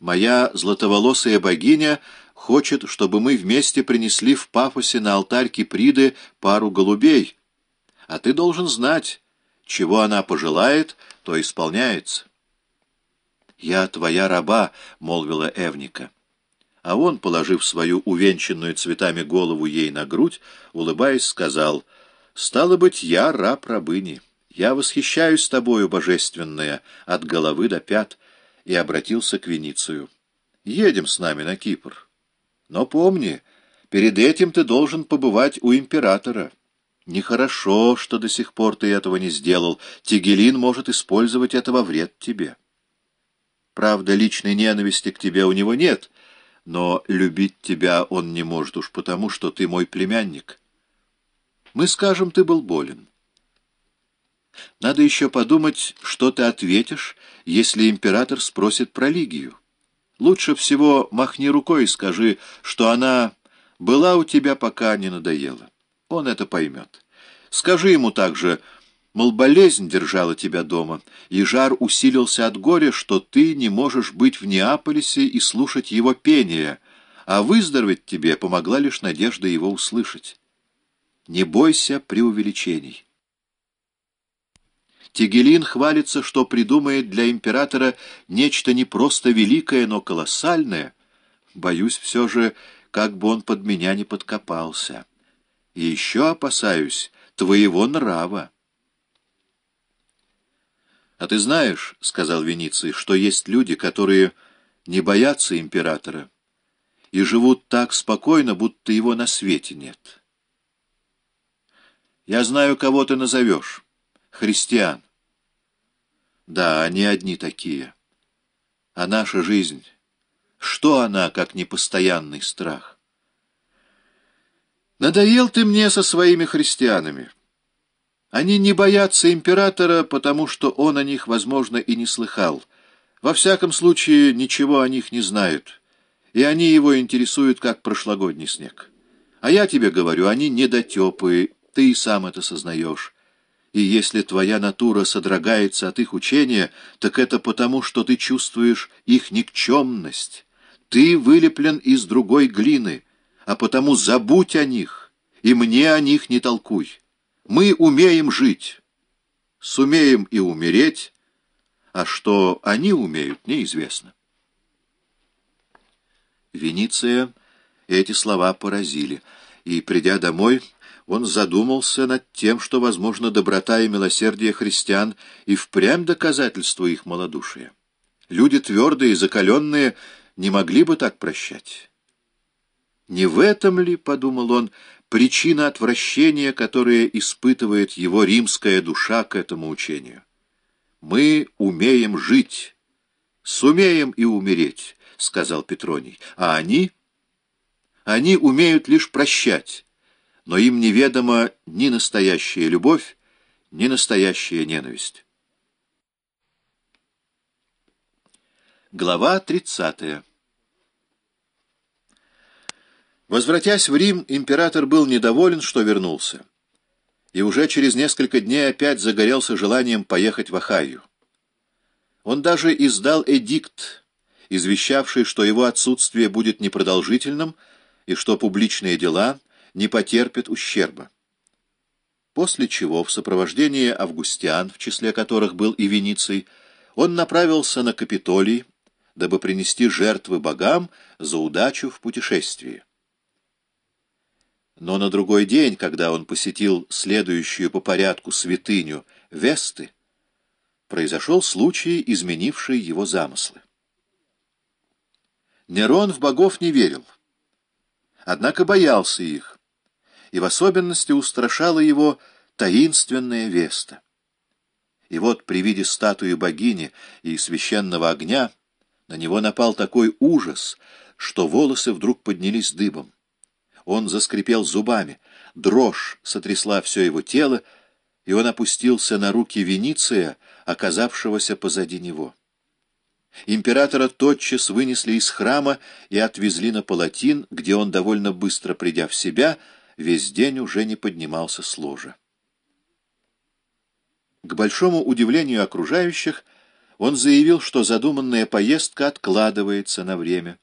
Моя златоволосая богиня хочет, чтобы мы вместе принесли в пафосе на алтарь Киприды пару голубей. А ты должен знать, чего она пожелает, то исполняется. «Я твоя раба», — молвила Эвника. А он, положив свою увенчанную цветами голову ей на грудь, улыбаясь, сказал, «Стало быть, я раб рабыни. Я восхищаюсь тобою, божественная, от головы до пят» и обратился к Веницию. «Едем с нами на Кипр. Но помни, перед этим ты должен побывать у императора. Нехорошо, что до сих пор ты этого не сделал. Тигелин может использовать это во вред тебе. Правда, личной ненависти к тебе у него нет, но любить тебя он не может уж потому, что ты мой племянник. Мы скажем, ты был болен. Надо еще подумать, что ты ответишь, если император спросит про Лигию. Лучше всего махни рукой и скажи, что она была у тебя, пока не надоела. Он это поймет. Скажи ему также, мол, болезнь держала тебя дома, и жар усилился от горя, что ты не можешь быть в Неаполисе и слушать его пение, а выздороветь тебе помогла лишь надежда его услышать. Не бойся преувеличений. Тигелин хвалится, что придумает для императора нечто не просто великое, но колоссальное. Боюсь все же, как бы он под меня не подкопался. И еще опасаюсь твоего нрава. «А ты знаешь, — сказал Вениций, — что есть люди, которые не боятся императора и живут так спокойно, будто его на свете нет. Я знаю, кого ты назовешь» христиан. Да, они одни такие. А наша жизнь, что она, как непостоянный страх? Надоел ты мне со своими христианами. Они не боятся императора, потому что он о них, возможно, и не слыхал. Во всяком случае, ничего о них не знают, и они его интересуют, как прошлогодний снег. А я тебе говорю, они недотепы, ты и сам это сознаешь. И если твоя натура содрогается от их учения, так это потому, что ты чувствуешь их никчемность. Ты вылеплен из другой глины, а потому забудь о них, и мне о них не толкуй. Мы умеем жить, сумеем и умереть, а что они умеют, неизвестно. Вениция эти слова поразили, и, придя домой, он задумался над тем, что, возможно, доброта и милосердие христиан и впрямь доказательство их малодушия. Люди твердые и закаленные не могли бы так прощать. Не в этом ли, — подумал он, — причина отвращения, которое испытывает его римская душа к этому учению? Мы умеем жить, сумеем и умереть, — сказал Петроний, — а они... Они умеют лишь прощать, но им неведома ни настоящая любовь, ни настоящая ненависть. Глава 30 Возвратясь в Рим, император был недоволен, что вернулся, и уже через несколько дней опять загорелся желанием поехать в Ахайю. Он даже издал эдикт, извещавший, что его отсутствие будет непродолжительным и что публичные дела — не потерпит ущерба. После чего в сопровождении августян, в числе которых был и Вениций, он направился на Капитолий, дабы принести жертвы богам за удачу в путешествии. Но на другой день, когда он посетил следующую по порядку святыню Весты, произошел случай, изменивший его замыслы. Нерон в богов не верил, однако боялся их, и в особенности устрашала его таинственная Веста. И вот при виде статуи богини и священного огня на него напал такой ужас, что волосы вдруг поднялись дыбом. Он заскрипел зубами, дрожь сотрясла все его тело, и он опустился на руки Вениция, оказавшегося позади него. Императора тотчас вынесли из храма и отвезли на Палатин, где он, довольно быстро придя в себя, весь день уже не поднимался с ложа. К большому удивлению окружающих, Он заявил, что задуманная поездка откладывается на время.